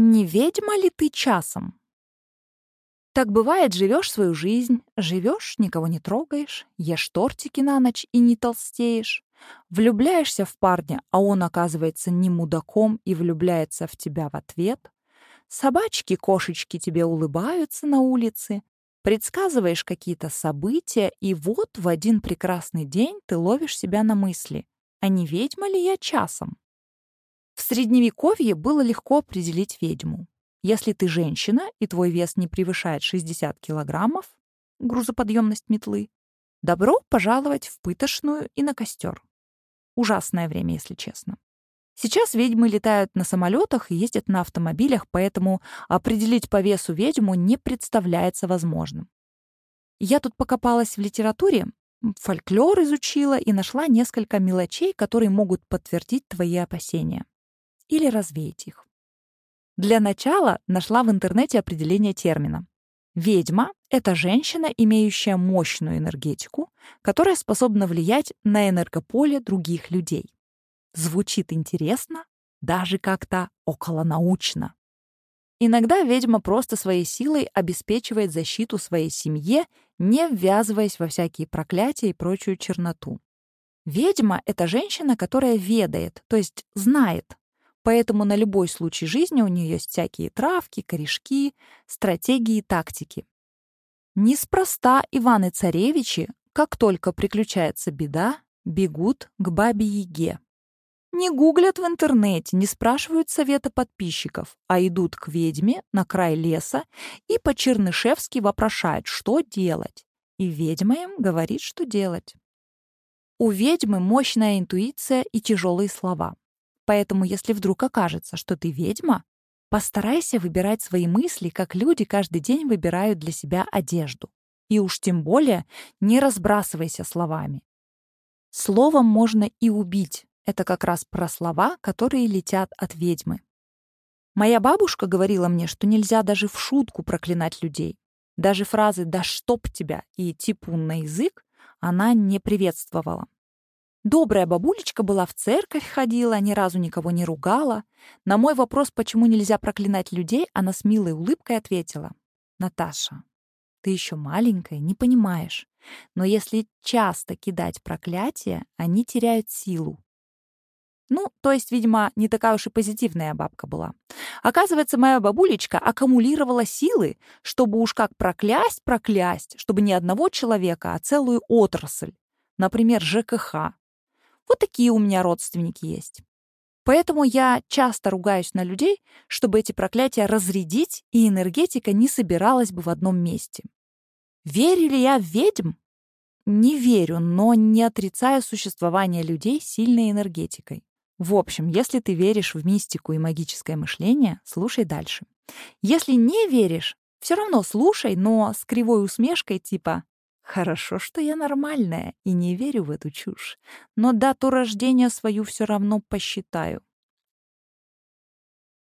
Не ведьма ли ты часом? Так бывает, живешь свою жизнь, живешь, никого не трогаешь, ешь тортики на ночь и не толстеешь. Влюбляешься в парня, а он оказывается не мудаком и влюбляется в тебя в ответ. Собачки, кошечки тебе улыбаются на улице. Предсказываешь какие-то события, и вот в один прекрасный день ты ловишь себя на мысли. А не ведьма ли я часом? В Средневековье было легко определить ведьму. Если ты женщина, и твой вес не превышает 60 килограммов, грузоподъемность метлы, добро пожаловать в пытошную и на костер. Ужасное время, если честно. Сейчас ведьмы летают на самолетах и ездят на автомобилях, поэтому определить по весу ведьму не представляется возможным. Я тут покопалась в литературе, фольклор изучила и нашла несколько мелочей, которые могут подтвердить твои опасения или развеять их. Для начала нашла в интернете определение термина. Ведьма — это женщина, имеющая мощную энергетику, которая способна влиять на энергополе других людей. Звучит интересно, даже как-то околонаучно. Иногда ведьма просто своей силой обеспечивает защиту своей семье, не ввязываясь во всякие проклятия и прочую черноту. Ведьма — это женщина, которая ведает, то есть знает. Поэтому на любой случай жизни у нее есть всякие травки, корешки, стратегии и тактики. Неспроста Иваны-царевичи, как только приключается беда, бегут к бабе-яге. Не гуглят в интернете, не спрашивают совета подписчиков, а идут к ведьме на край леса и по-чернышевски вопрошают, что делать. И ведьма им говорит, что делать. У ведьмы мощная интуиция и тяжелые слова. Поэтому, если вдруг окажется, что ты ведьма, постарайся выбирать свои мысли, как люди каждый день выбирают для себя одежду. И уж тем более не разбрасывайся словами. Словом можно и убить, это как раз про слова, которые летят от ведьмы. Моя бабушка говорила мне, что нельзя даже в шутку проклинать людей. Даже фразы «да чтоб тебя» и «типун на язык» она не приветствовала. Добрая бабулечка была в церковь ходила, ни разу никого не ругала. На мой вопрос, почему нельзя проклинать людей, она с милой улыбкой ответила. «Наташа, ты еще маленькая, не понимаешь. Но если часто кидать проклятия, они теряют силу. Ну, то есть, видимо, не такая уж и позитивная бабка была. Оказывается, моя бабулечка аккумулировала силы, чтобы уж как проклясть, проклясть, чтобы не одного человека, а целую отрасль. Например, ЖКХ. Вот такие у меня родственники есть. Поэтому я часто ругаюсь на людей, чтобы эти проклятия разрядить, и энергетика не собиралась бы в одном месте. Верю ли я в ведьм? Не верю, но не отрицаю существование людей сильной энергетикой. В общем, если ты веришь в мистику и магическое мышление, слушай дальше. Если не веришь, все равно слушай, но с кривой усмешкой типа «Хорошо, что я нормальная и не верю в эту чушь, но дату рождения свою все равно посчитаю».